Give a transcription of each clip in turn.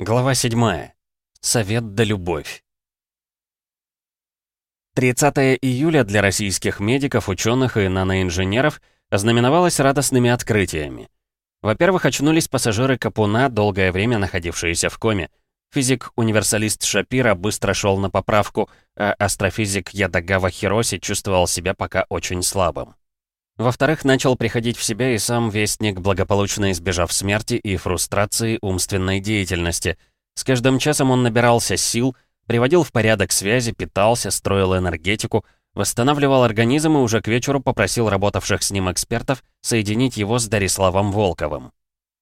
Глава 7. Совет да любовь. 30 июля для российских медиков, ученых и наноинженеров ознаменовалось радостными открытиями. Во-первых, очнулись пассажиры Капуна, долгое время находившиеся в коме. Физик-универсалист Шапира быстро шел на поправку, а астрофизик Ядагава Хироси чувствовал себя пока очень слабым. Во-вторых, начал приходить в себя и сам Вестник, благополучно избежав смерти и фрустрации умственной деятельности. С каждым часом он набирался сил, приводил в порядок связи, питался, строил энергетику, восстанавливал организм и уже к вечеру попросил работавших с ним экспертов соединить его с Дариславом Волковым.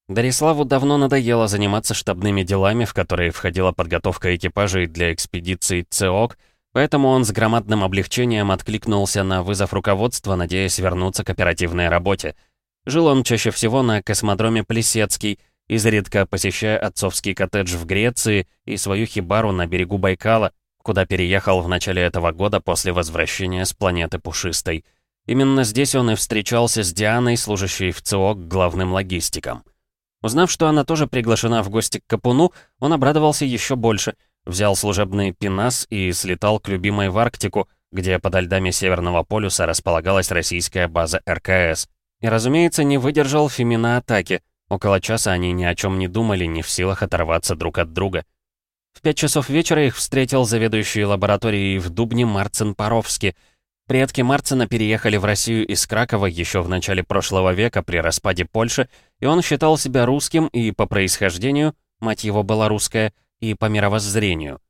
Дариславу давно надоело заниматься штабными делами, в которые входила подготовка экипажей для экспедиции ЦОК, Поэтому он с громадным облегчением откликнулся на вызов руководства, надеясь вернуться к оперативной работе. Жил он чаще всего на космодроме Плесецкий, изредка посещая отцовский коттедж в Греции и свою хибару на берегу Байкала, куда переехал в начале этого года после возвращения с планеты Пушистой. Именно здесь он и встречался с Дианой, служащей в ЦОК главным логистиком. Узнав, что она тоже приглашена в гости к Капуну, он обрадовался еще больше — Взял служебный пинас и слетал к любимой в Арктику, где подо льдами Северного полюса располагалась российская база РКС. И, разумеется, не выдержал Фемина атаки. Около часа они ни о чем не думали, не в силах оторваться друг от друга. В пять часов вечера их встретил заведующий лабораторией в Дубне Марцин Паровски. Предки Марцина переехали в Россию из Кракова еще в начале прошлого века при распаде Польши, и он считал себя русским и по происхождению, мать его была русская, и по мировоззрению.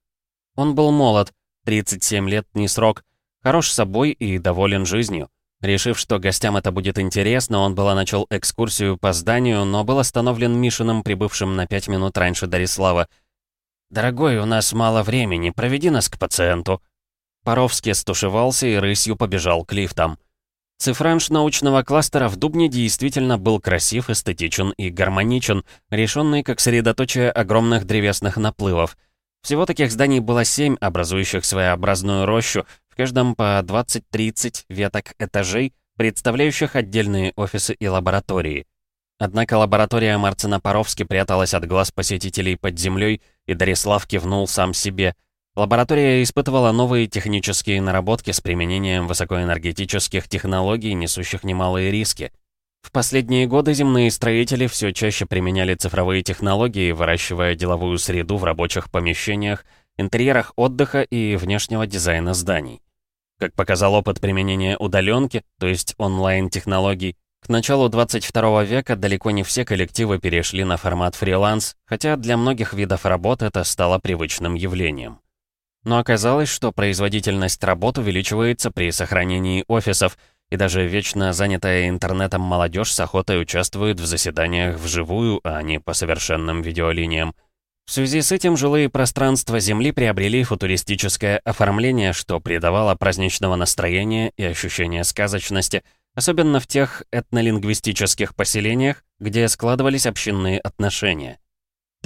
Он был молод, 37 лет не срок, хорош собой и доволен жизнью. Решив, что гостям это будет интересно, он было начал экскурсию по зданию, но был остановлен Мишиным, прибывшим на пять минут раньше Дарислава. «Дорогой, у нас мало времени, проведи нас к пациенту». Паровский стушевался и рысью побежал к лифтам. Цифранж научного кластера в Дубне действительно был красив, эстетичен и гармоничен, решенный как средоточие огромных древесных наплывов. Всего таких зданий было семь, образующих своеобразную рощу, в каждом по 20-30 веток этажей, представляющих отдельные офисы и лаборатории. Однако лаборатория Марцина Паровски пряталась от глаз посетителей под землей, и Дарислав кивнул сам себе — Лаборатория испытывала новые технические наработки с применением высокоэнергетических технологий, несущих немалые риски. В последние годы земные строители все чаще применяли цифровые технологии, выращивая деловую среду в рабочих помещениях, интерьерах отдыха и внешнего дизайна зданий. Как показал опыт применения удаленки, то есть онлайн-технологий, к началу 22 века далеко не все коллективы перешли на формат фриланс, хотя для многих видов работ это стало привычным явлением. Но оказалось, что производительность работ увеличивается при сохранении офисов, и даже вечно занятая интернетом молодежь с охотой участвует в заседаниях вживую, а не по совершенным видеолиниям. В связи с этим жилые пространства Земли приобрели футуристическое оформление, что придавало праздничного настроения и ощущения сказочности, особенно в тех этнолингвистических поселениях, где складывались общинные отношения.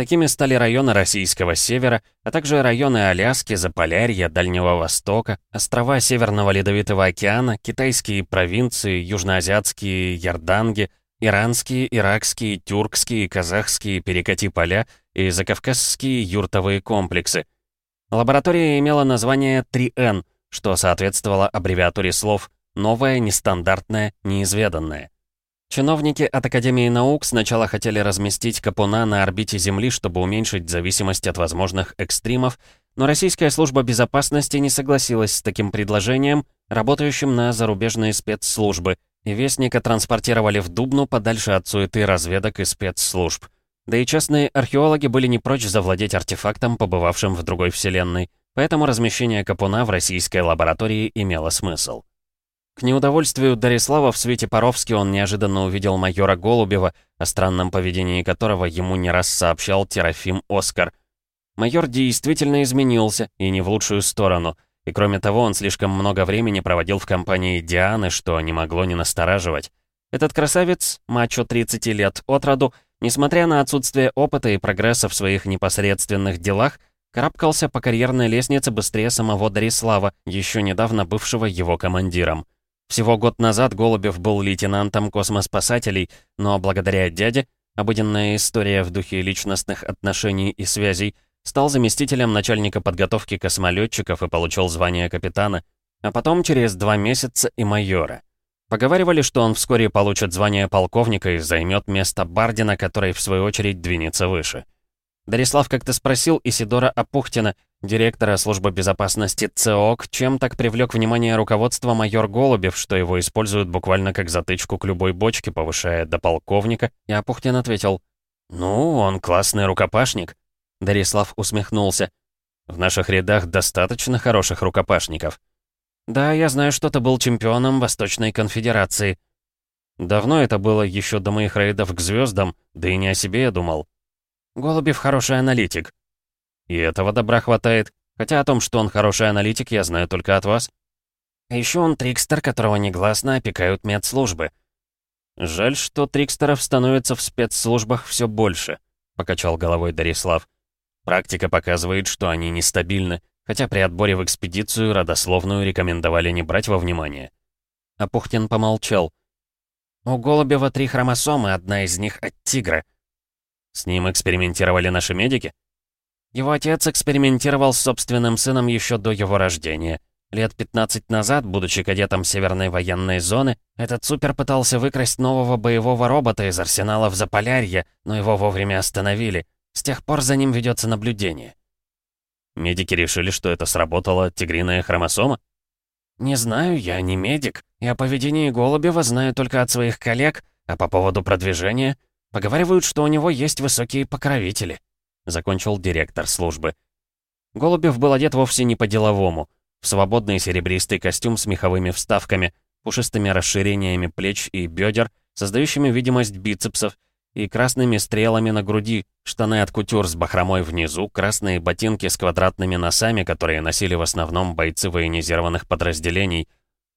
Такими стали районы российского севера, а также районы Аляски, Заполярья, Дальнего Востока, острова Северного Ледовитого океана, китайские провинции, южноазиатские Ярданги, иранские, иракские, тюркские, казахские перекати-поля и закавказские юртовые комплексы. Лаборатория имела название 3N, что соответствовало аббревиатуре слов «новое», «нестандартное», «неизведанное». Чиновники от Академии наук сначала хотели разместить Капуна на орбите Земли, чтобы уменьшить зависимость от возможных экстримов, но Российская служба безопасности не согласилась с таким предложением, работающим на зарубежные спецслужбы, и Вестника транспортировали в Дубну подальше от суеты разведок и спецслужб. Да и частные археологи были не прочь завладеть артефактом, побывавшим в другой вселенной, поэтому размещение Капуна в российской лаборатории имело смысл. К неудовольствию Дарислава в свете Паровски он неожиданно увидел майора Голубева, о странном поведении которого ему не раз сообщал Терафим Оскар. Майор действительно изменился, и не в лучшую сторону. И кроме того, он слишком много времени проводил в компании Дианы, что не могло не настораживать. Этот красавец, мачо 30 лет от роду, несмотря на отсутствие опыта и прогресса в своих непосредственных делах, карабкался по карьерной лестнице быстрее самого Дарислава, еще недавно бывшего его командиром. Всего год назад Голубев был лейтенантом космоспасателей, но благодаря дяде, обыденная история в духе личностных отношений и связей, стал заместителем начальника подготовки космолетчиков и получил звание капитана, а потом через два месяца и майора. Поговаривали, что он вскоре получит звание полковника и займет место Бардина, который, в свою очередь, двинется выше. Дарислав как-то спросил Исидора Апухтина, директора службы безопасности ЦОК, чем так привлек внимание руководства майор Голубев, что его используют буквально как затычку к любой бочке, повышая до полковника, и Апухтин ответил, «Ну, он классный рукопашник». Дарислав усмехнулся. «В наших рядах достаточно хороших рукопашников». «Да, я знаю, что ты был чемпионом Восточной конфедерации». «Давно это было, еще до моих рейдов к звездам, да и не о себе я думал». «Голубев хороший аналитик». «И этого добра хватает, хотя о том, что он хороший аналитик, я знаю только от вас». «А еще он трикстер, которого негласно опекают медслужбы». «Жаль, что трикстеров становится в спецслужбах все больше», — покачал головой Дарислав. «Практика показывает, что они нестабильны хотя при отборе в экспедицию родословную рекомендовали не брать во внимание. Апухтин помолчал. «У Голубева три хромосомы, одна из них от тигра». «С ним экспериментировали наши медики?» Его отец экспериментировал с собственным сыном еще до его рождения. Лет 15 назад, будучи кадетом Северной военной зоны, этот супер пытался выкрасть нового боевого робота из арсенала в Заполярье, но его вовремя остановили. С тех пор за ним ведется наблюдение. Медики решили, что это сработала тигриная хромосома? Не знаю, я не медик. И о поведении Голубева знаю только от своих коллег, а по поводу продвижения... Поговаривают, что у него есть высокие покровители. Закончил директор службы. Голубев был одет вовсе не по-деловому. В свободный серебристый костюм с меховыми вставками, пушистыми расширениями плеч и бедер, создающими видимость бицепсов, и красными стрелами на груди, штаны от кутюр с бахромой внизу, красные ботинки с квадратными носами, которые носили в основном бойцы военизированных подразделений.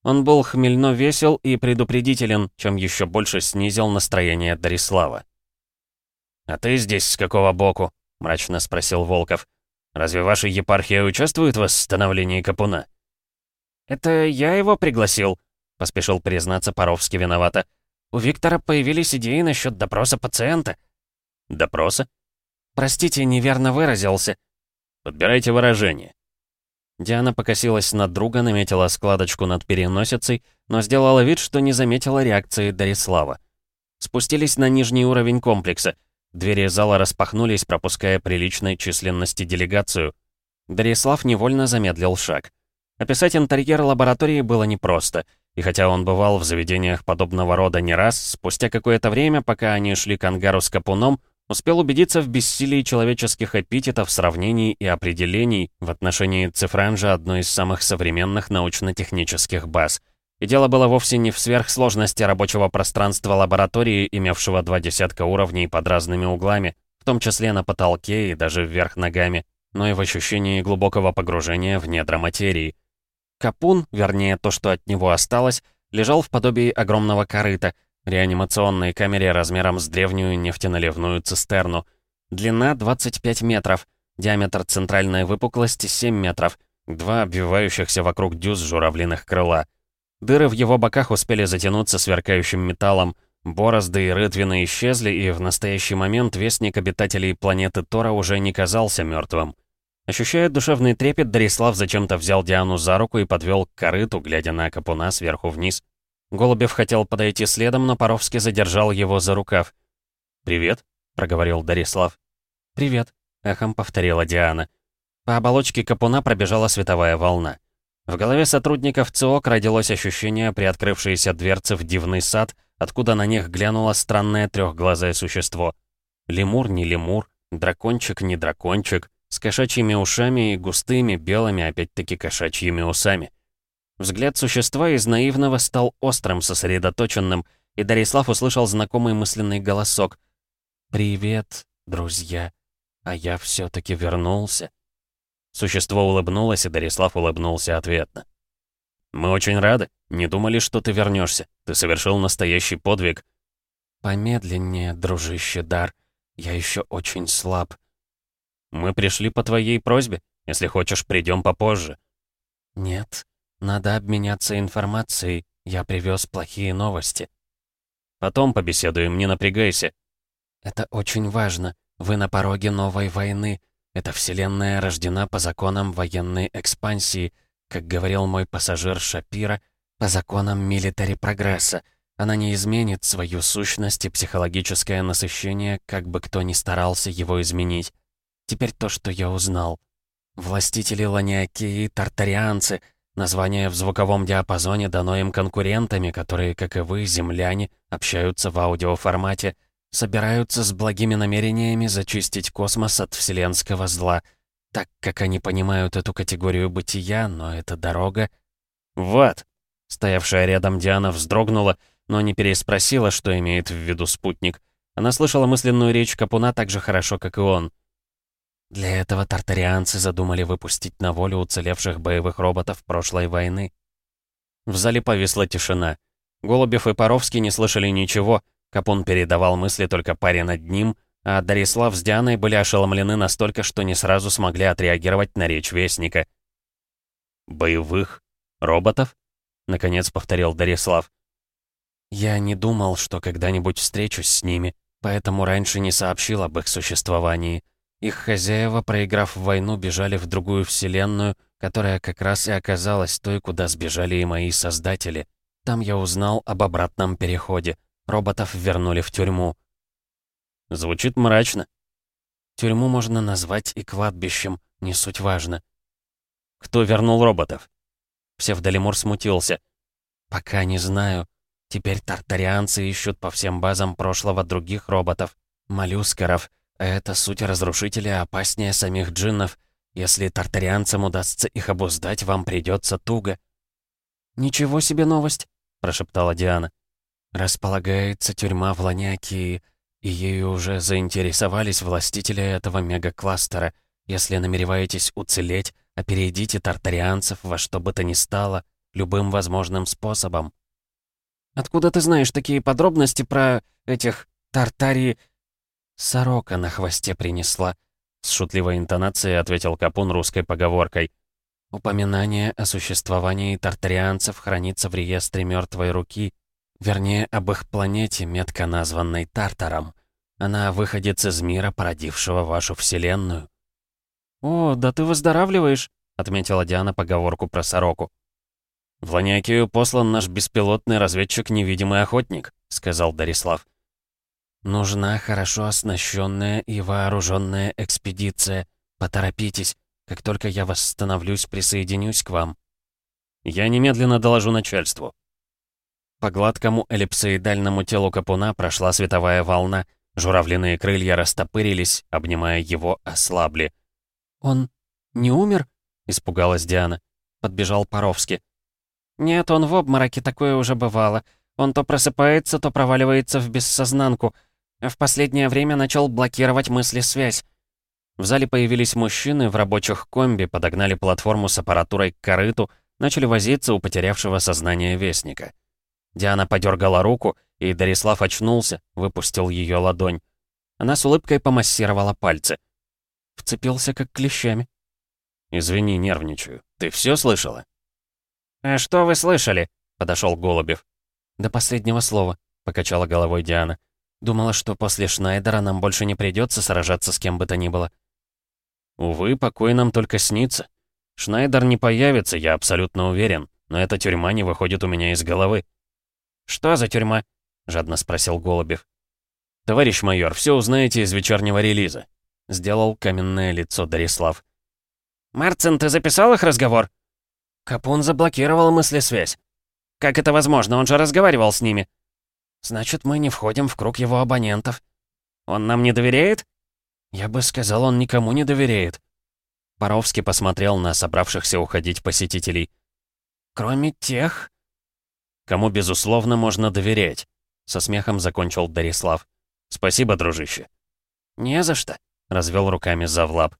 Он был хмельно весел и предупредителен, чем еще больше снизил настроение Дарислава. «А ты здесь с какого боку?» — мрачно спросил Волков. «Разве ваша епархия участвует в восстановлении Капуна?» «Это я его пригласил», — поспешил признаться Паровски виновато. У Виктора появились идеи насчет допроса пациента». «Допроса?» «Простите, неверно выразился». «Подбирайте выражение». Диана покосилась на друга, наметила складочку над переносицей, но сделала вид, что не заметила реакции Дарислава. Спустились на нижний уровень комплекса. Двери зала распахнулись, пропуская приличной численности делегацию. Дарислав невольно замедлил шаг. Описать интерьер лаборатории было непросто — и хотя он бывал в заведениях подобного рода не раз, спустя какое-то время, пока они шли к ангару с капуном, успел убедиться в бессилии человеческих эпитетов, сравнений и определений в отношении цифранжа одной из самых современных научно-технических баз. И дело было вовсе не в сверхсложности рабочего пространства лаборатории, имевшего два десятка уровней под разными углами, в том числе на потолке и даже вверх ногами, но и в ощущении глубокого погружения в недра материи. Капун, вернее, то, что от него осталось, лежал в подобии огромного корыта, реанимационной камере размером с древнюю нефтеналивную цистерну. Длина 25 метров, диаметр центральной выпуклости 7 метров, два обвивающихся вокруг дюз журавлиных крыла. Дыры в его боках успели затянуться сверкающим металлом, борозды и рытвины исчезли, и в настоящий момент вестник обитателей планеты Тора уже не казался мертвым. Ощущая душевный трепет, Дарислав зачем-то взял Диану за руку и подвел к корыту, глядя на Капуна сверху вниз. Голубев хотел подойти следом, но Паровский задержал его за рукав. «Привет», — проговорил Дарислав. «Привет», — эхом повторила Диана. По оболочке Капуна пробежала световая волна. В голове сотрудников ЦОК родилось ощущение приоткрывшейся дверцы в дивный сад, откуда на них глянуло странное трехглазое существо. Лемур не лемур, дракончик не дракончик, с кошачьими ушами и густыми, белыми, опять-таки кошачьими усами. Взгляд существа из наивного стал острым, сосредоточенным, и Дарислав услышал знакомый мысленный голосок. «Привет, друзья, а я все-таки вернулся». Существо улыбнулось, и Дарислав улыбнулся ответно. «Мы очень рады. Не думали, что ты вернешься. Ты совершил настоящий подвиг». «Помедленнее, дружище Дар. Я еще очень слаб. «Мы пришли по твоей просьбе. Если хочешь, придем попозже». «Нет, надо обменяться информацией. Я привез плохие новости». «Потом побеседуем, не напрягайся». «Это очень важно. Вы на пороге новой войны. Эта вселенная рождена по законам военной экспансии, как говорил мой пассажир Шапира, по законам милитари прогресса. Она не изменит свою сущность и психологическое насыщение, как бы кто ни старался его изменить. Теперь то, что я узнал. Властители Ланиакии — тартарианцы. Название в звуковом диапазоне дано им конкурентами, которые, как и вы, земляне, общаются в аудиоформате, собираются с благими намерениями зачистить космос от вселенского зла, так как они понимают эту категорию бытия, но эта дорога... «Вот!» Стоявшая рядом Диана вздрогнула, но не переспросила, что имеет в виду спутник. Она слышала мысленную речь Капуна так же хорошо, как и он. Для этого тартарианцы задумали выпустить на волю уцелевших боевых роботов прошлой войны. В зале повисла тишина. Голубев и Паровский не слышали ничего, Капун передавал мысли только паре над ним, а Дарислав с Дианой были ошеломлены настолько, что не сразу смогли отреагировать на речь Вестника. «Боевых? Роботов?» — наконец повторил Дарислав. «Я не думал, что когда-нибудь встречусь с ними, поэтому раньше не сообщил об их существовании. Их хозяева, проиграв войну, бежали в другую вселенную, которая как раз и оказалась той, куда сбежали и мои создатели. Там я узнал об обратном переходе. Роботов вернули в тюрьму. Звучит мрачно. Тюрьму можно назвать и кладбищем, не суть важно. Кто вернул роботов? Псевдолемур смутился. Пока не знаю. Теперь тартарианцы ищут по всем базам прошлого других роботов. Моллюскеров. А это суть разрушителя опаснее самих джиннов. Если тартарианцам удастся их обуздать, вам придется туго. «Ничего себе новость!» — прошептала Диана. Располагается тюрьма в Ланякии, и ею уже заинтересовались властители этого мегакластера. Если намереваетесь уцелеть, опередите тартарианцев во что бы то ни стало, любым возможным способом. «Откуда ты знаешь такие подробности про этих тартари...» «Сорока на хвосте принесла», — с шутливой интонацией ответил Капун русской поговоркой. «Упоминание о существовании тартарианцев хранится в реестре мертвой руки, Вернее, об их планете, метко названной Тартаром. Она выходит из мира, породившего вашу Вселенную. «О, да ты выздоравливаешь», — отметила Диана поговорку про сороку. «В Ланиакию послан наш беспилотный разведчик-невидимый охотник», — сказал Дарислав. «Нужна хорошо оснащенная и вооруженная экспедиция. Поторопитесь. Как только я восстановлюсь, присоединюсь к вам». «Я немедленно доложу начальству», по гладкому эллипсоидальному телу капуна прошла световая волна. Журавлиные крылья растопырились, обнимая его, ослабли. «Он не умер?» — испугалась Диана. Подбежал Паровски. «Нет, он в обмороке, такое уже бывало. Он то просыпается, то проваливается в бессознанку. В последнее время начал блокировать мысли-связь. В зале появились мужчины в рабочих комби, подогнали платформу с аппаратурой к корыту, начали возиться у потерявшего сознание вестника. Диана подергала руку, и Дарислав очнулся, выпустил ее ладонь. Она с улыбкой помассировала пальцы. Вцепился как клещами. «Извини, нервничаю. Ты все слышала?» «А что вы слышали?» — подошел Голубев. «До последнего слова», — покачала головой Диана. «Думала, что после Шнайдера нам больше не придется сражаться с кем бы то ни было». «Увы, покой нам только снится. Шнайдер не появится, я абсолютно уверен, но эта тюрьма не выходит у меня из головы. «Что за тюрьма?» — жадно спросил Голубев. «Товарищ майор, все узнаете из вечернего релиза», — сделал каменное лицо Дарислав. «Марцин, ты записал их разговор?» Капун заблокировал мыслесвязь. «Как это возможно? Он же разговаривал с ними». «Значит, мы не входим в круг его абонентов». «Он нам не доверяет?» «Я бы сказал, он никому не доверяет». Паровский посмотрел на собравшихся уходить посетителей. «Кроме тех, кому, безусловно, можно доверять», — со смехом закончил Дарислав. «Спасибо, дружище». «Не за что», — развел руками Завлаб.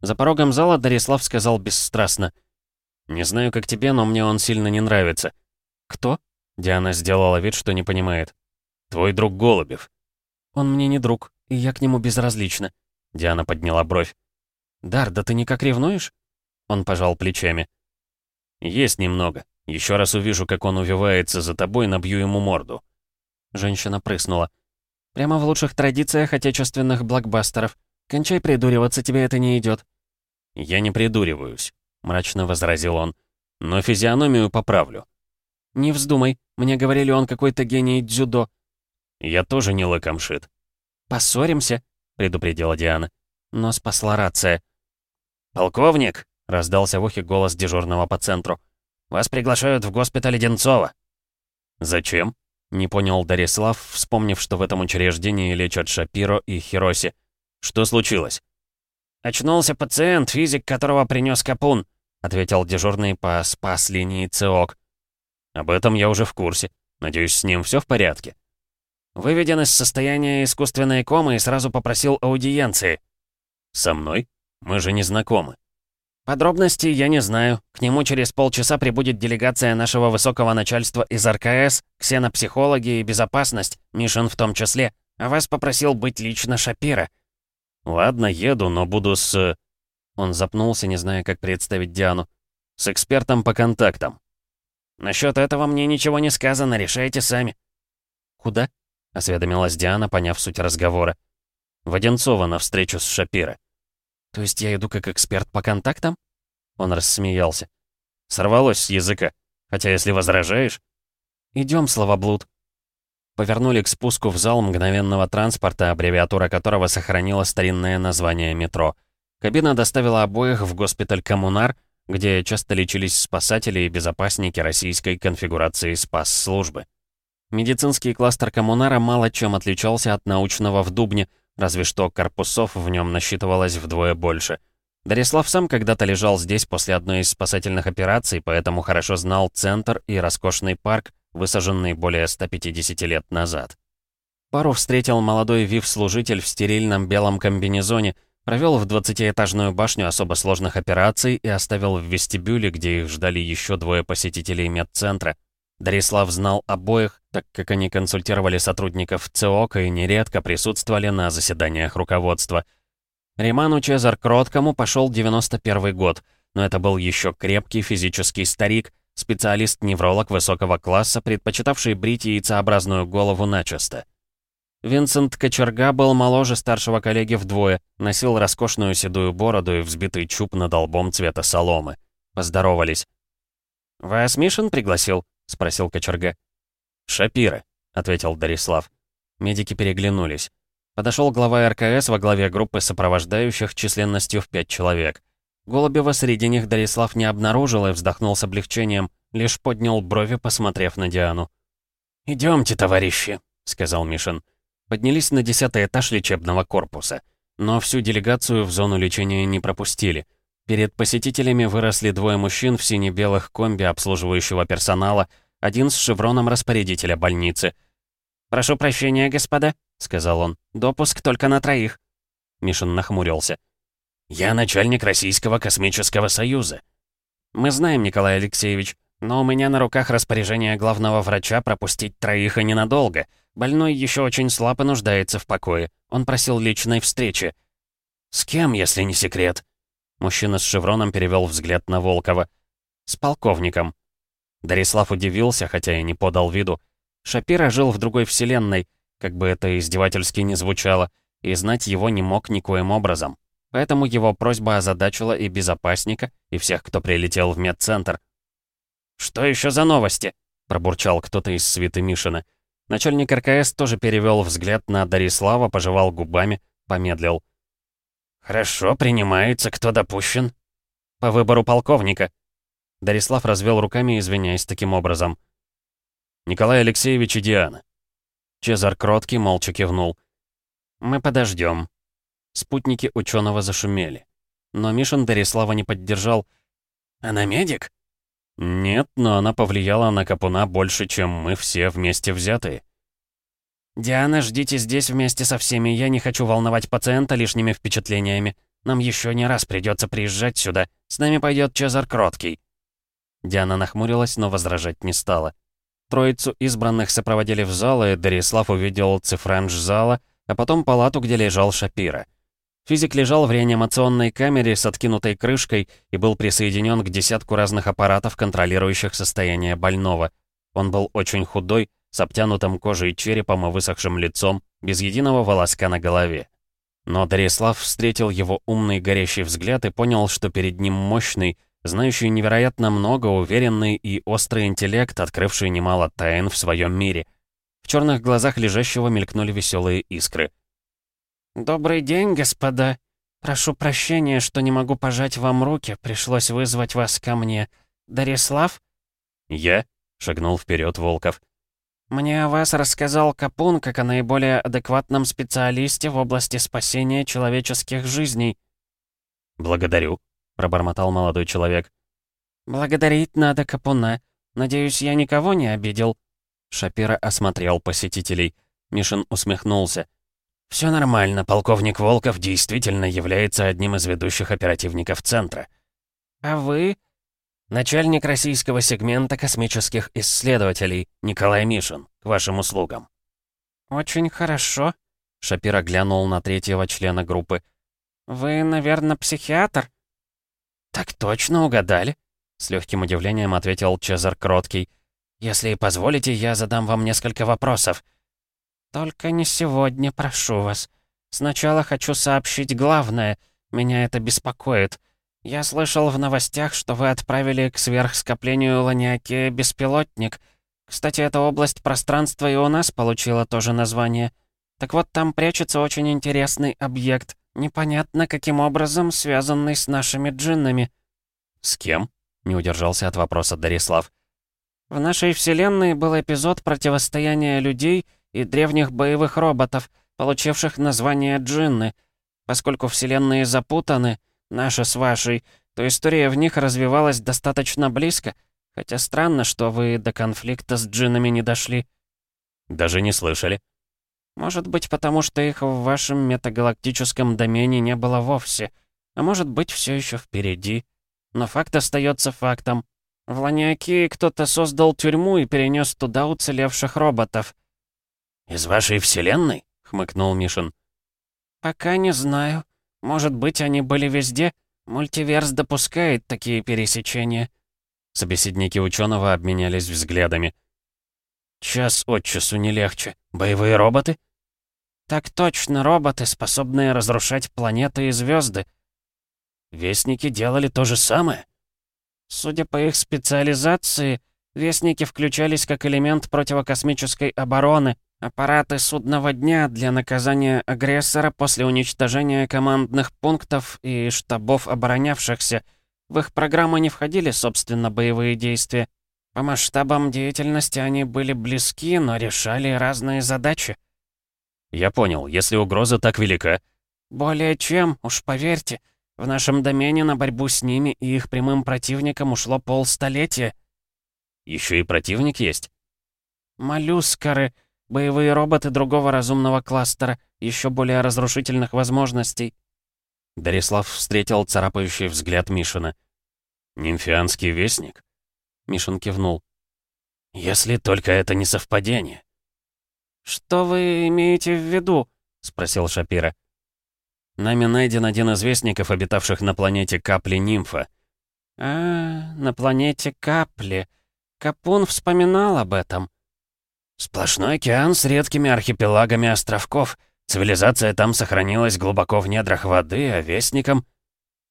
За порогом зала Дарислав сказал бесстрастно. «Не знаю, как тебе, но мне он сильно не нравится». «Кто?» — Диана сделала вид, что не понимает. «Твой друг Голубев». «Он мне не друг, и я к нему безразлична». Диана подняла бровь. «Дар, да ты никак ревнуешь?» Он пожал плечами. «Есть немного. Еще раз увижу, как он увивается за тобой, набью ему морду». Женщина прыснула. Прямо в лучших традициях отечественных блокбастеров. Кончай придуриваться, тебе это не идет. «Я не придуриваюсь», — мрачно возразил он. «Но физиономию поправлю». «Не вздумай. Мне говорили, он какой-то гений дзюдо». «Я тоже не лакомшит». «Поссоримся», — предупредила Диана. Но спасла рация. «Полковник!» — раздался в ухе голос дежурного по центру. «Вас приглашают в госпиталь Одинцова». «Зачем?» — не понял Дарислав, вспомнив, что в этом учреждении лечат Шапиро и Хироси. «Что случилось?» «Очнулся пациент, физик которого принес Капун», — ответил дежурный по спас-линии ЦИОК. «Об этом я уже в курсе. Надеюсь, с ним все в порядке?» «Выведен из состояния искусственной комы и сразу попросил аудиенции». «Со мной? Мы же не знакомы». Подробностей я не знаю. К нему через полчаса прибудет делегация нашего высокого начальства из РКС, ксенопсихологи и безопасность, Мишин в том числе. А вас попросил быть лично Шапира. Ладно, еду, но буду с... Он запнулся, не зная, как представить Диану. С экспертом по контактам. Насчет этого мне ничего не сказано, решайте сами. Куда? Осведомилась Диана, поняв суть разговора. В Одинцово на встречу с Шапира. «То есть я иду как эксперт по контактам?» Он рассмеялся. Сорвалось с языка. Хотя если возражаешь... Идем, словоблуд. Повернули к спуску в зал мгновенного транспорта, аббревиатура которого сохранила старинное название метро. Кабина доставила обоих в госпиталь «Коммунар», где часто лечились спасатели и безопасники российской конфигурации спас-службы. Медицинский кластер «Коммунара» мало чем отличался от научного в Дубне, разве что корпусов в нем насчитывалось вдвое больше. Дарислав сам когда-то лежал здесь после одной из спасательных операций, поэтому хорошо знал центр и роскошный парк, высаженный более 150 лет назад. Пару встретил молодой ВИВ-служитель в стерильном белом комбинезоне, провел в 20-этажную башню особо сложных операций и оставил в вестибюле, где их ждали еще двое посетителей медцентра. Дарислав знал обоих, так как они консультировали сотрудников ЦОК и нередко присутствовали на заседаниях руководства. Риману Чезар Кроткому пошел 91 год, но это был еще крепкий физический старик, специалист-невролог высокого класса, предпочитавший брить яйцеобразную голову начисто. Винсент Кочерга был моложе старшего коллеги вдвое, носил роскошную седую бороду и взбитый чуб над лбом цвета соломы. Поздоровались. «Вас Мишин пригласил?» — спросил Кочерга. «Шапира», — ответил Дарислав. Медики переглянулись. Подошел глава РКС во главе группы сопровождающих численностью в пять человек. Голубева среди них Дарислав не обнаружил и вздохнул с облегчением, лишь поднял брови, посмотрев на Диану. «Идемте, товарищи», — сказал Мишин. Поднялись на десятый этаж лечебного корпуса. Но всю делегацию в зону лечения не пропустили. Перед посетителями выросли двое мужчин в сине-белых комби обслуживающего персонала, один с шевроном распорядителя больницы. «Прошу прощения, господа», — сказал он. «Допуск только на троих». Мишин нахмурился. «Я начальник Российского космического союза». «Мы знаем, Николай Алексеевич, но у меня на руках распоряжение главного врача пропустить троих и ненадолго. Больной еще очень слаб и нуждается в покое. Он просил личной встречи». «С кем, если не секрет?» Мужчина с шевроном перевел взгляд на Волкова. «С полковником». Дарислав удивился, хотя и не подал виду. Шапира жил в другой вселенной, как бы это издевательски не звучало, и знать его не мог никоим образом. Поэтому его просьба озадачила и безопасника, и всех, кто прилетел в медцентр. «Что еще за новости?» — пробурчал кто-то из свиты Мишина. Начальник РКС тоже перевел взгляд на Дарислава, пожевал губами, помедлил. «Хорошо, принимается. Кто допущен?» «По выбору полковника». Дарислав развел руками, извиняясь таким образом. «Николай Алексеевич и Диана». Чезар Кроткий молча кивнул. «Мы подождем. Спутники ученого зашумели. Но Мишин Дарислава не поддержал. «Она медик?» «Нет, но она повлияла на Капуна больше, чем мы все вместе взятые». «Диана, ждите здесь вместе со всеми. Я не хочу волновать пациента лишними впечатлениями. Нам еще не раз придется приезжать сюда. С нами пойдет Чезар Кроткий». Диана нахмурилась, но возражать не стала. Троицу избранных сопроводили в зал, и Дарислав увидел цифранж зала, а потом палату, где лежал Шапира. Физик лежал в реанимационной камере с откинутой крышкой и был присоединен к десятку разных аппаратов, контролирующих состояние больного. Он был очень худой, с обтянутым кожей черепом и высохшим лицом, без единого волоска на голове. Но Дарислав встретил его умный горящий взгляд и понял, что перед ним мощный, знающий невероятно много, уверенный и острый интеллект, открывший немало тайн в своем мире. В черных глазах лежащего мелькнули веселые искры. «Добрый день, господа. Прошу прощения, что не могу пожать вам руки, пришлось вызвать вас ко мне. Дарислав?» «Я?» — шагнул вперед Волков. «Мне о вас рассказал Капун как о наиболее адекватном специалисте в области спасения человеческих жизней». «Благодарю», — пробормотал молодой человек. «Благодарить надо Капуна. Надеюсь, я никого не обидел». Шапира осмотрел посетителей. Мишин усмехнулся. «Все нормально, полковник Волков действительно является одним из ведущих оперативников Центра». «А вы?» Начальник российского сегмента космических исследователей Николай Мишин, к вашим услугам. «Очень хорошо», — Шапира глянул на третьего члена группы. «Вы, наверное, психиатр?» «Так точно угадали», — с легким удивлением ответил Чезар Кроткий. «Если позволите, я задам вам несколько вопросов». «Только не сегодня, прошу вас. Сначала хочу сообщить главное. Меня это беспокоит. «Я слышал в новостях, что вы отправили к сверхскоплению Ланиаке беспилотник. Кстати, эта область пространства и у нас получила тоже название. Так вот, там прячется очень интересный объект, непонятно каким образом связанный с нашими джиннами». «С кем?» — не удержался от вопроса Дарислав. «В нашей вселенной был эпизод противостояния людей и древних боевых роботов, получивших название джинны. Поскольку вселенные запутаны, наша с вашей, то история в них развивалась достаточно близко, хотя странно, что вы до конфликта с джиннами не дошли». «Даже не слышали?» «Может быть, потому что их в вашем метагалактическом домене не было вовсе, а может быть, все еще впереди. Но факт остается фактом. В Ланиакии кто-то создал тюрьму и перенес туда уцелевших роботов». «Из вашей вселенной?» — хмыкнул Мишин. «Пока не знаю. Может быть, они были везде? Мультиверс допускает такие пересечения». Собеседники ученого обменялись взглядами. «Час от часу не легче. Боевые роботы?» «Так точно, роботы, способные разрушать планеты и звезды. «Вестники делали то же самое?» «Судя по их специализации, вестники включались как элемент противокосмической обороны, Аппараты судного дня для наказания агрессора после уничтожения командных пунктов и штабов оборонявшихся. В их программы не входили, собственно, боевые действия. По масштабам деятельности они были близки, но решали разные задачи. Я понял, если угроза так велика... Более чем, уж поверьте. В нашем домене на борьбу с ними и их прямым противникам ушло полстолетия. Еще и противник есть? Моллюскары — Боевые роботы другого разумного кластера, еще более разрушительных возможностей». Дарислав встретил царапающий взгляд Мишина. «Нимфианский вестник?» Мишин кивнул. «Если только это не совпадение». «Что вы имеете в виду?» — спросил Шапира. «Нами найден один из вестников, обитавших на планете Капли Нимфа». «А, на планете Капли. Капун вспоминал об этом». Сплошной океан с редкими архипелагами островков. Цивилизация там сохранилась глубоко в недрах воды, а вестником...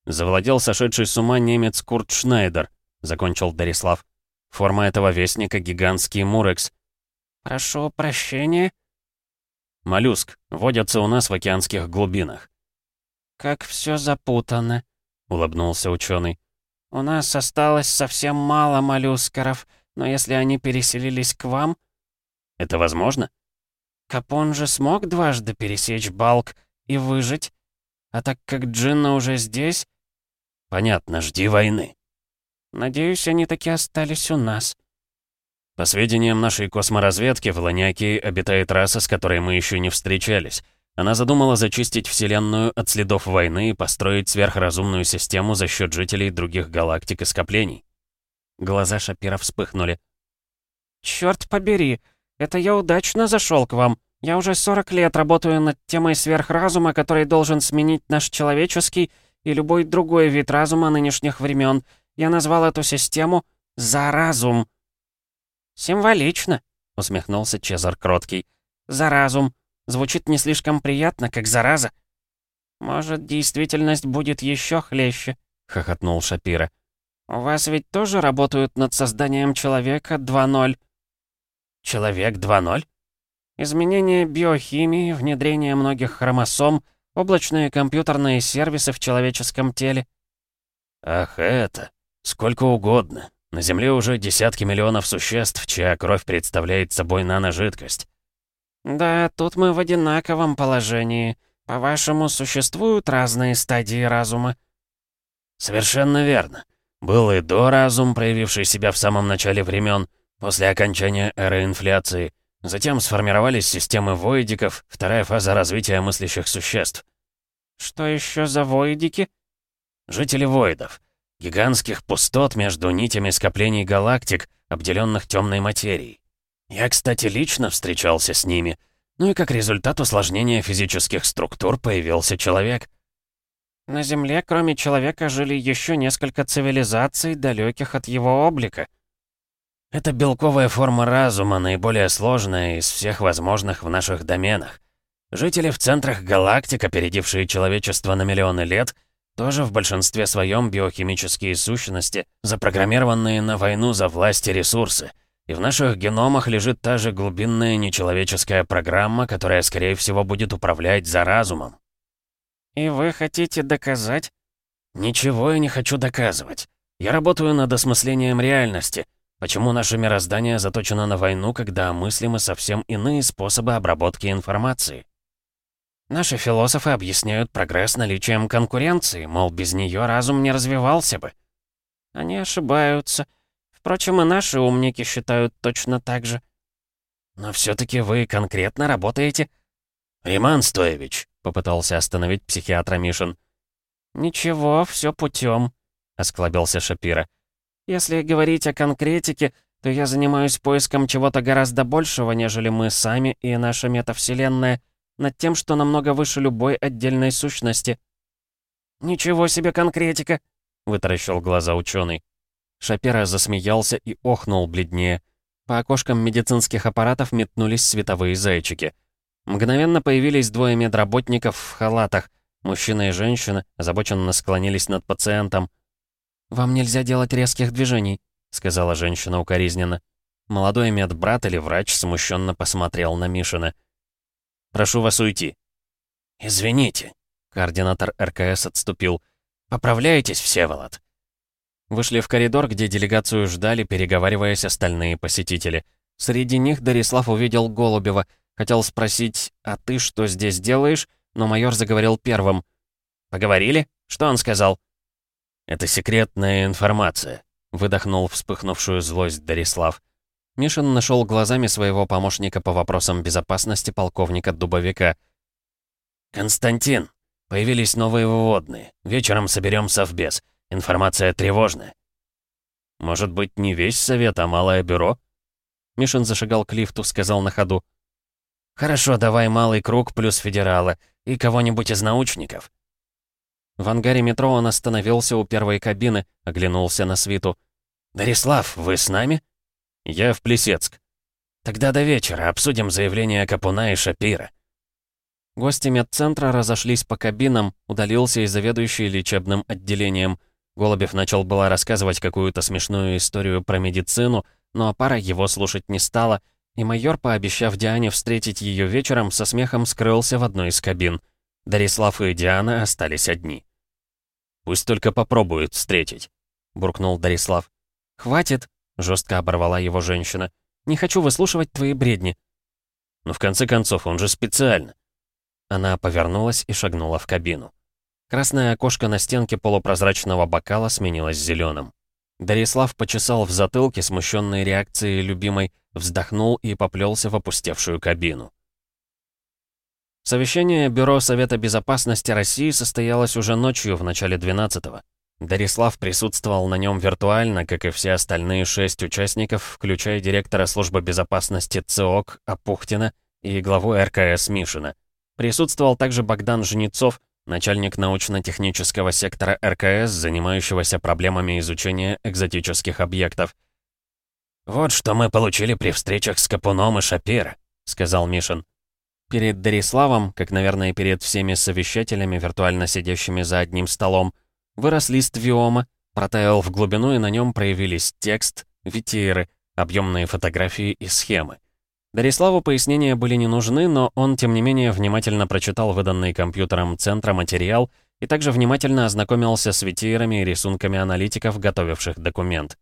Завладел сошедший с ума немец Курт Шнайдер, закончил Дарислав. Форма этого вестника — гигантский мурекс. «Прошу прощения?» «Моллюск. Водятся у нас в океанских глубинах». «Как все запутано», — улыбнулся ученый. «У нас осталось совсем мало моллюскеров, но если они переселились к вам, это возможно? Капон же смог дважды пересечь Балк и выжить. А так как Джинна уже здесь... Понятно, жди войны. Надеюсь, они таки остались у нас. По сведениям нашей косморазведки, в Ланяке обитает раса, с которой мы еще не встречались. Она задумала зачистить Вселенную от следов войны и построить сверхразумную систему за счет жителей других галактик и скоплений. Глаза Шапира вспыхнули. «Чёрт побери! Это я удачно зашел к вам. Я уже 40 лет работаю над темой сверхразума, который должен сменить наш человеческий и любой другой вид разума нынешних времен. Я назвал эту систему «Заразум». «Символично», —— усмехнулся Чезар Кроткий. «За разум. Звучит не слишком приятно, как зараза». «Может, действительность будет еще хлеще», — хохотнул Шапира. «У вас ведь тоже работают над созданием человека 2.0?» «Человек 2.0?» «Изменение биохимии, внедрение многих хромосом, облачные компьютерные сервисы в человеческом теле». «Ах, это! Сколько угодно. На Земле уже десятки миллионов существ, чья кровь представляет собой наножидкость». «Да, тут мы в одинаковом положении. По-вашему, существуют разные стадии разума?» «Совершенно верно. Был и до разум, проявивший себя в самом начале времен, после окончания эры инфляции. Затем сформировались системы воидиков, вторая фаза развития мыслящих существ». «Что еще за воидики?» «Жители воидов. Гигантских пустот между нитями скоплений галактик, обделенных темной материей. Я, кстати, лично встречался с ними. Ну и как результат усложнения физических структур появился человек. На Земле, кроме человека, жили еще несколько цивилизаций, далеких от его облика. Это белковая форма разума, наиболее сложная из всех возможных в наших доменах. Жители в центрах галактик, опередившие человечество на миллионы лет, тоже в большинстве своем биохимические сущности, запрограммированные на войну за власть и ресурсы. И в наших геномах лежит та же глубинная нечеловеческая программа, которая, скорее всего, будет управлять за разумом. «И вы хотите доказать?» «Ничего я не хочу доказывать. Я работаю над осмыслением реальности. Почему наше мироздание заточено на войну, когда мыслимы совсем иные способы обработки информации?» Наши философы объясняют прогресс наличием конкуренции, мол, без нее разум не развивался бы. Они ошибаются. Впрочем, и наши умники считают точно так же. Но все-таки вы конкретно работаете? Риман Стоевич, попытался остановить психиатра Мишин. Ничего, все путем, осклабился Шапира. Если говорить о конкретике, то я занимаюсь поиском чего-то гораздо большего, нежели мы сами и наша метавселенная — над тем, что намного выше любой отдельной сущности». «Ничего себе конкретика!» — вытаращил глаза ученый. Шапира засмеялся и охнул бледнее. По окошкам медицинских аппаратов метнулись световые зайчики. Мгновенно появились двое медработников в халатах. Мужчина и женщина озабоченно склонились над пациентом. «Вам нельзя делать резких движений», — сказала женщина укоризненно. Молодой медбрат или врач смущенно посмотрел на Мишина. Прошу вас уйти». «Извините», — координатор РКС отступил. «Поправляйтесь, Всеволод». Вышли в коридор, где делегацию ждали, переговариваясь остальные посетители. Среди них Дарислав увидел Голубева. Хотел спросить, а ты что здесь делаешь? Но майор заговорил первым. «Поговорили? Что он сказал?» «Это секретная информация», — выдохнул вспыхнувшую злость Дарислав. Мишин нашел глазами своего помощника по вопросам безопасности полковника Дубовика. «Константин, появились новые выводные. Вечером соберем совбез. Информация тревожная». «Может быть, не весь совет, а малое бюро?» Мишин зашагал к лифту, сказал на ходу. «Хорошо, давай малый круг плюс федерала и кого-нибудь из научников». В ангаре метро он остановился у первой кабины, оглянулся на свиту. «Дарислав, вы с нами?» «Я в Плесецк». «Тогда до вечера обсудим заявление Капуна и Шапира». Гости медцентра разошлись по кабинам, удалился и заведующий лечебным отделением. Голубев начал было рассказывать какую-то смешную историю про медицину, но пара его слушать не стала, и майор, пообещав Диане встретить ее вечером, со смехом скрылся в одной из кабин. Дарислав и Диана остались одни. «Пусть только попробуют встретить», — буркнул Дарислав. «Хватит», Жестко оборвала его женщина. «Не хочу выслушивать твои бредни». «Но в конце концов, он же специально». Она повернулась и шагнула в кабину. Красное окошко на стенке полупрозрачного бокала сменилось зеленым. Дарислав почесал в затылке, смущенной реакцией любимой, вздохнул и поплелся в опустевшую кабину. Совещание Бюро Совета Безопасности России состоялось уже ночью в начале 12-го. Дарислав присутствовал на нем виртуально, как и все остальные шесть участников, включая директора службы безопасности ЦОК Апухтина и главу РКС Мишина. Присутствовал также Богдан Жнецов, начальник научно-технического сектора РКС, занимающегося проблемами изучения экзотических объектов. «Вот что мы получили при встречах с Капуном и Шапира», — сказал Мишин. Перед Дариславом, как, наверное, перед всеми совещателями, виртуально сидящими за одним столом, вырос лист виома, протаял в глубину, и на нем проявились текст, витиеры, объемные фотографии и схемы. Дариславу пояснения были не нужны, но он, тем не менее, внимательно прочитал выданный компьютером центра материал и также внимательно ознакомился с витиерами и рисунками аналитиков, готовивших документ.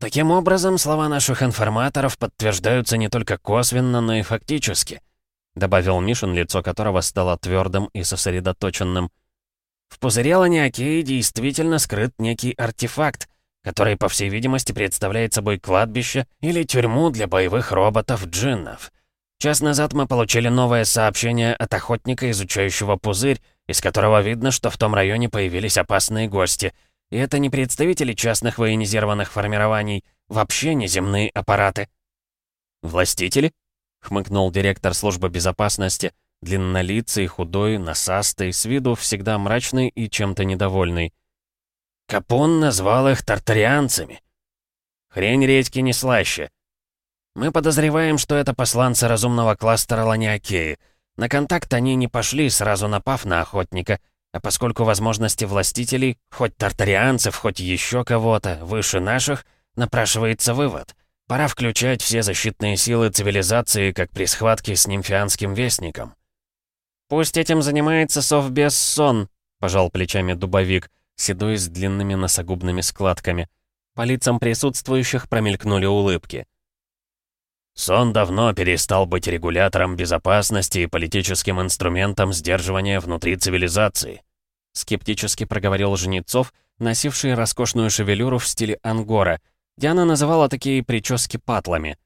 Таким образом, слова наших информаторов подтверждаются не только косвенно, но и фактически, добавил Мишин, лицо которого стало твердым и сосредоточенным. В пузыре Ланиакеи действительно скрыт некий артефакт, который, по всей видимости, представляет собой кладбище или тюрьму для боевых роботов-джиннов. Час назад мы получили новое сообщение от охотника, изучающего пузырь, из которого видно, что в том районе появились опасные гости. И это не представители частных военизированных формирований, вообще не земные аппараты. «Властители?» — хмыкнул директор службы безопасности, длиннолицый, худой, насастый, с виду всегда мрачный и чем-то недовольный. Капон назвал их тартарианцами. Хрень редьки не слаще. Мы подозреваем, что это посланцы разумного кластера Ланиакеи. На контакт они не пошли, сразу напав на охотника, а поскольку возможности властителей, хоть тартарианцев, хоть еще кого-то, выше наших, напрашивается вывод. Пора включать все защитные силы цивилизации, как при схватке с нимфианским вестником. «Пусть этим занимается Совбес Сон», — пожал плечами дубовик седой с длинными носогубными складками. По лицам присутствующих промелькнули улыбки. Сон давно перестал быть регулятором безопасности и политическим инструментом сдерживания внутри цивилизации. Скептически проговорил Жнецов, носивший роскошную шевелюру в стиле ангора. Диана называла такие прически патлами.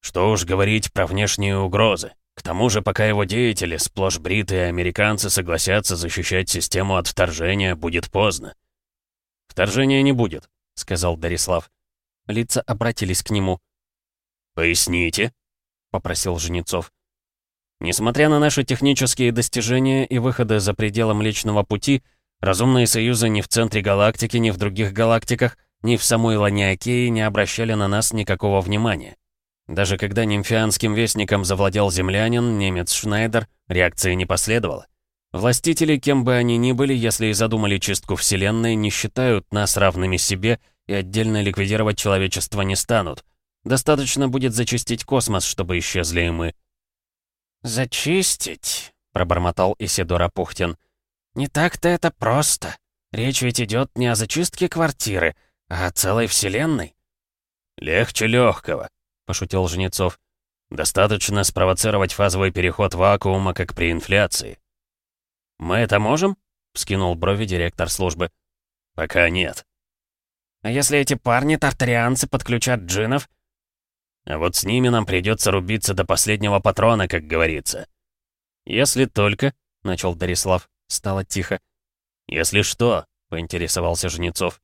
Что уж говорить про внешние угрозы. К тому же, пока его деятели, сплошь бритые американцы, согласятся защищать систему от вторжения, будет поздно. «Вторжения не будет», — сказал Дарислав. Лица обратились к нему. «Поясните», — попросил Женецов. «Несмотря на наши технические достижения и выходы за пределы Млечного Пути, разумные союзы ни в центре галактики, ни в других галактиках, ни в самой Ланиакее не обращали на нас никакого внимания. Даже когда нимфианским вестником завладел землянин, немец Шнайдер, реакции не последовало. Властители, кем бы они ни были, если и задумали чистку Вселенной, не считают нас равными себе и отдельно ликвидировать человечество не станут. Достаточно будет зачистить космос, чтобы исчезли и мы. «Зачистить?» — пробормотал Исидор Апухтин. «Не так-то это просто. Речь ведь идет не о зачистке квартиры, а целой Вселенной». «Легче легкого», — пошутил Жнецов. «Достаточно спровоцировать фазовый переход вакуума, как при инфляции». «Мы это можем?» — вскинул брови директор службы. «Пока нет». «А если эти парни, тартарианцы, подключат джинов?» «А вот с ними нам придется рубиться до последнего патрона, как говорится». «Если только...» — начал Дарислав. Стало тихо. «Если что?» — поинтересовался Жнецов.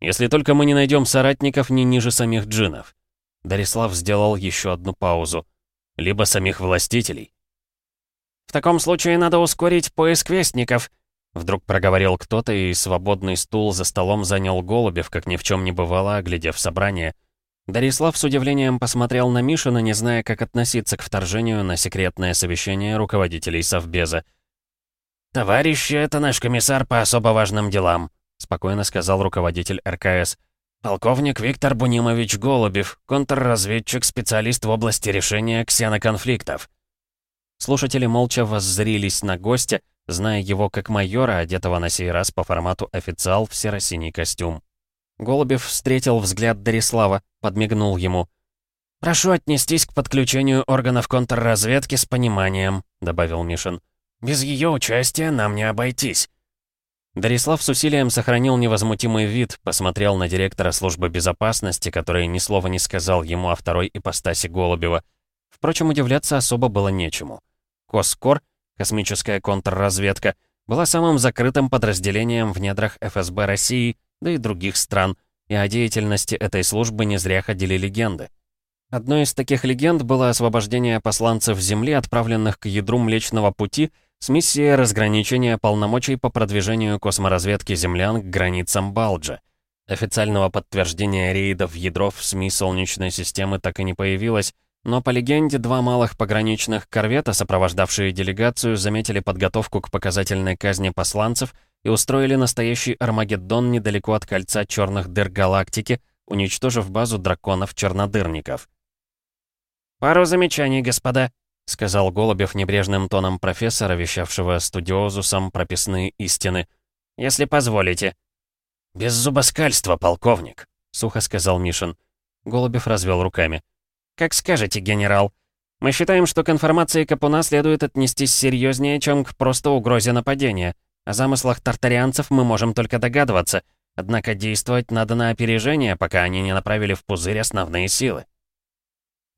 «Если только мы не найдем соратников не ниже самих джинов». Дарислав сделал еще одну паузу. «Либо самих властителей». «В таком случае надо ускорить поиск вестников», Вдруг проговорил кто-то, и свободный стул за столом занял Голубев, как ни в чем не бывало, оглядев собрание. Дарислав с удивлением посмотрел на Мишина, не зная, как относиться к вторжению на секретное совещание руководителей Совбеза. «Товарищи, это наш комиссар по особо важным делам», — спокойно сказал руководитель РКС. Полковник Виктор Бунимович Голубев, контрразведчик, специалист в области решения ксеноконфликтов. Слушатели молча воззрились на гостя, зная его как майора, одетого на сей раз по формату официал в серо-синий костюм. Голубев встретил взгляд Дарислава, подмигнул ему. «Прошу отнестись к подключению органов контрразведки с пониманием», — добавил Мишин. «Без ее участия нам не обойтись». Дарислав с усилием сохранил невозмутимый вид, посмотрел на директора службы безопасности, который ни слова не сказал ему о второй ипостаси Голубева. Впрочем, удивляться особо было нечему. Коскор, космическая контрразведка, была самым закрытым подразделением в недрах ФСБ России, да и других стран, и о деятельности этой службы не зря ходили легенды. Одной из таких легенд было освобождение посланцев Земли, отправленных к ядру Млечного Пути — с миссией разграничения полномочий по продвижению косморазведки землян к границам Балджа. Официального подтверждения рейдов ядров в СМИ Солнечной системы так и не появилось, но по легенде два малых пограничных корвета, сопровождавшие делегацию, заметили подготовку к показательной казни посланцев и устроили настоящий Армагеддон недалеко от кольца черных дыр галактики, уничтожив базу драконов-чернодырников. «Пару замечаний, господа», — сказал Голубев небрежным тоном профессора, вещавшего студиозусом прописные истины. «Если позволите». «Без зубоскальства, полковник», — сухо сказал Мишин. Голубев развел руками. «Как скажете, генерал. Мы считаем, что к информации Капуна следует отнестись серьезнее, чем к просто угрозе нападения. О замыслах тартарианцев мы можем только догадываться, однако действовать надо на опережение, пока они не направили в пузырь основные силы».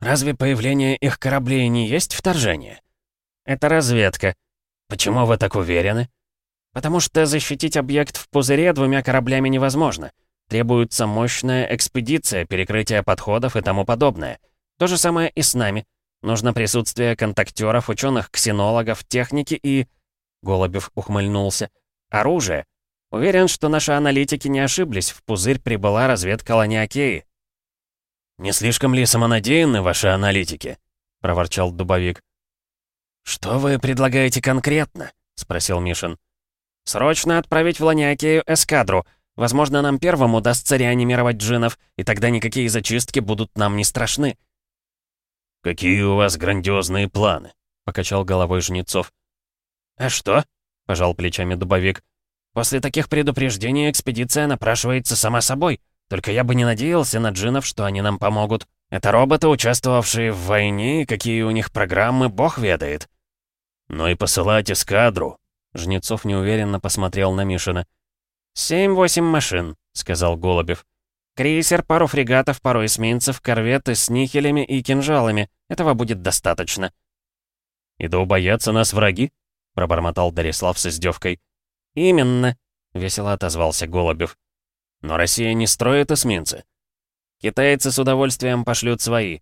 «Разве появление их кораблей не есть вторжение?» «Это разведка». «Почему вы так уверены?» Потому что защитить объект в пузыре двумя кораблями невозможно. Требуется мощная экспедиция, перекрытие подходов и тому подобное. То же самое и с нами. Нужно присутствие контактеров, ученых-ксенологов, техники и... Голубев ухмыльнулся. Оружие. Уверен, что наши аналитики не ошиблись, в пузырь прибыла разведка Ланиакеи. «Не слишком ли самонадеянны ваши аналитики?» — проворчал Дубовик. «Что вы предлагаете конкретно?» — спросил Мишин. Срочно отправить в Ланиакею эскадру. Возможно, нам первым удастся реанимировать джинов, и тогда никакие зачистки будут нам не страшны». «Какие у вас грандиозные планы?» — покачал головой Жнецов. «А что?» — пожал плечами Дубовик. «После таких предупреждений экспедиция напрашивается сама собой. Только я бы не надеялся на джинов, что они нам помогут. Это роботы, участвовавшие в войне, и какие у них программы, бог ведает». «Но и посылать эскадру», Жнецов неуверенно посмотрел на Мишина. «Семь-восемь машин», — сказал Голубев. «Крейсер, пару фрегатов, пару эсминцев, корветы с нихелями и кинжалами. Этого будет достаточно». «И да убоятся нас враги?» — пробормотал Дарислав с издевкой. «Именно», — весело отозвался Голубев. «Но Россия не строит эсминцы». «Китайцы с удовольствием пошлют свои».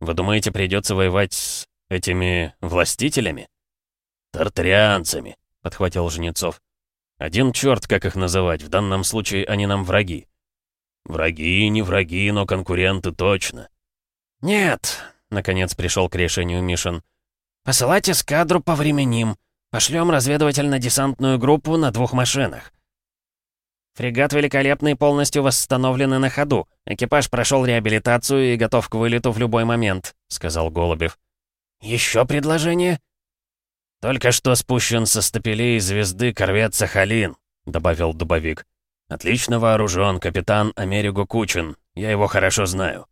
«Вы думаете, придется воевать с этими властителями?» «Тартарианцами», — подхватил Жнецов. «Один черт, как их называть, в данном случае они нам враги». «Враги, не враги, но конкуренты точно». «Нет», — наконец пришел к решению Мишин. «Посылать эскадру по временим. Пошлем разведывательно-десантную группу на двух машинах». «Фрегат великолепный полностью восстановлен и на ходу. Экипаж прошел реабилитацию и готов к вылету в любой момент», — сказал Голубев. «Еще предложение?» «Только что спущен со стапелей звезды корвет «Сахалин», — добавил Дубовик. «Отлично вооружен капитан Америго Кучин. Я его хорошо знаю».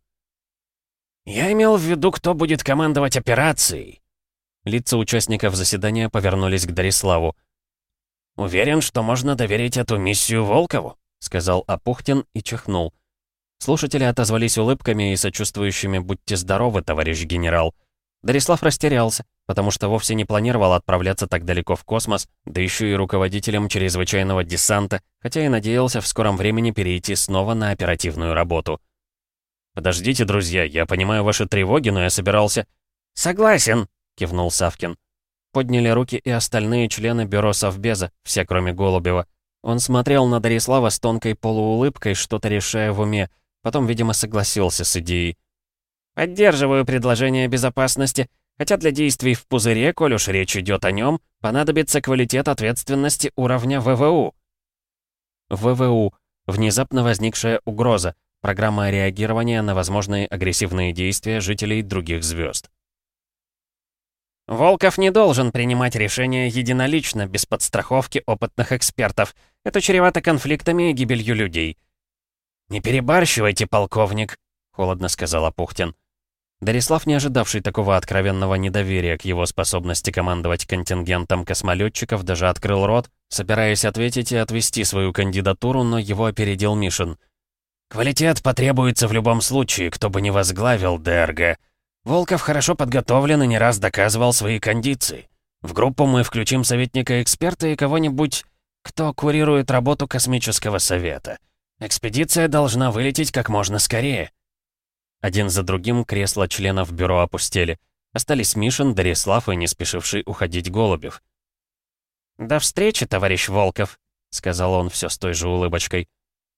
«Я имел в виду, кто будет командовать операцией». Лица участников заседания повернулись к Дариславу. «Уверен, что можно доверить эту миссию Волкову», — сказал Апухтин и чихнул. Слушатели отозвались улыбками и сочувствующими «Будьте здоровы, товарищ генерал». Дарислав растерялся, потому что вовсе не планировал отправляться так далеко в космос, да еще и руководителем чрезвычайного десанта, хотя и надеялся в скором времени перейти снова на оперативную работу. «Подождите, друзья, я понимаю ваши тревоги, но я собирался...» «Согласен», — кивнул Савкин. Подняли руки и остальные члены бюро Совбеза, все кроме Голубева. Он смотрел на Дарислава с тонкой полуулыбкой, что-то решая в уме, потом, видимо, согласился с идеей. Поддерживаю предложение безопасности, хотя для действий в пузыре, коль уж речь идет о нем, понадобится квалитет ответственности уровня ВВУ. ВВУ — внезапно возникшая угроза, программа реагирования на возможные агрессивные действия жителей других звезд. Волков не должен принимать решения единолично, без подстраховки опытных экспертов. Это чревато конфликтами и гибелью людей. «Не перебарщивайте, полковник», — холодно сказал Апухтин. Дарислав, не ожидавший такого откровенного недоверия к его способности командовать контингентом космолетчиков, даже открыл рот, собираясь ответить и отвести свою кандидатуру, но его опередил Мишин. «Квалитет потребуется в любом случае, кто бы ни возглавил ДРГ. Волков хорошо подготовлен и не раз доказывал свои кондиции. В группу мы включим советника-эксперта и кого-нибудь, кто курирует работу космического совета. Экспедиция должна вылететь как можно скорее». Один за другим кресла членов бюро опустели. Остались Мишин, Дарислав и не спешивший уходить Голубев. «До встречи, товарищ Волков», — сказал он все с той же улыбочкой.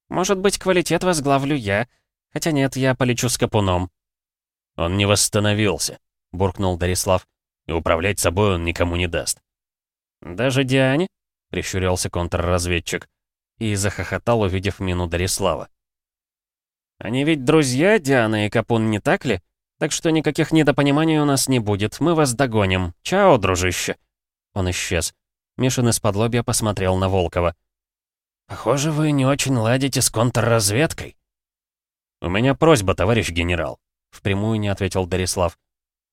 Может быть, квалитет возглавлю я. Хотя нет, я полечу с капуном». «Он не восстановился», — буркнул Дарислав. «И управлять собой он никому не даст». «Даже Диане?» — прищурился контрразведчик. И захохотал, увидев мину Дарислава. «Они ведь друзья, Диана и Капун, не так ли? Так что никаких недопониманий у нас не будет. Мы вас догоним. Чао, дружище!» Он исчез. Мишин из-под лобья посмотрел на Волкова. «Похоже, вы не очень ладите с контрразведкой». «У меня просьба, товарищ генерал», — впрямую не ответил Дарислав.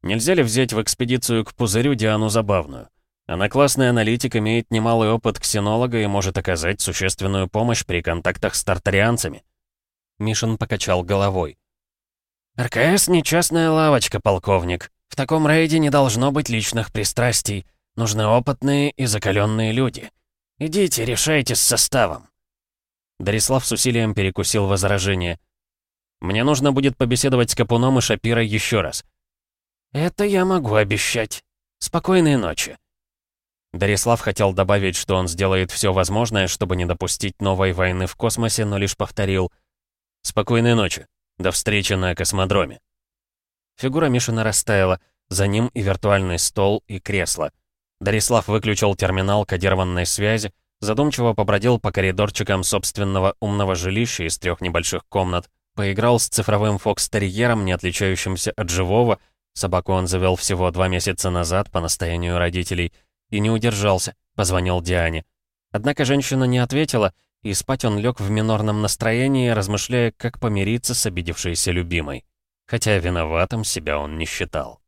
«Нельзя ли взять в экспедицию к Пузырю Диану Забавную? Она классный аналитик, имеет немалый опыт ксенолога и может оказать существенную помощь при контактах с тартарианцами». Мишин покачал головой. «РКС не частная лавочка, полковник. В таком рейде не должно быть личных пристрастий. Нужны опытные и закаленные люди. Идите, решайте с составом». Дарислав с усилием перекусил возражение. «Мне нужно будет побеседовать с Капуном и Шапирой еще раз». «Это я могу обещать. Спокойной ночи». Дарислав хотел добавить, что он сделает все возможное, чтобы не допустить новой войны в космосе, но лишь повторил «Спокойной ночи. До встречи на космодроме». Фигура Мишина растаяла, за ним и виртуальный стол, и кресло. Дарислав выключил терминал кодированной связи, задумчиво побродил по коридорчикам собственного умного жилища из трех небольших комнат, поиграл с цифровым фокстерьером, не отличающимся от живого, собаку он завел всего два месяца назад по настоянию родителей, и не удержался, позвонил Диане. Однако женщина не ответила, и спать он лег в минорном настроении, размышляя, как помириться с обидевшейся любимой. Хотя виноватым себя он не считал.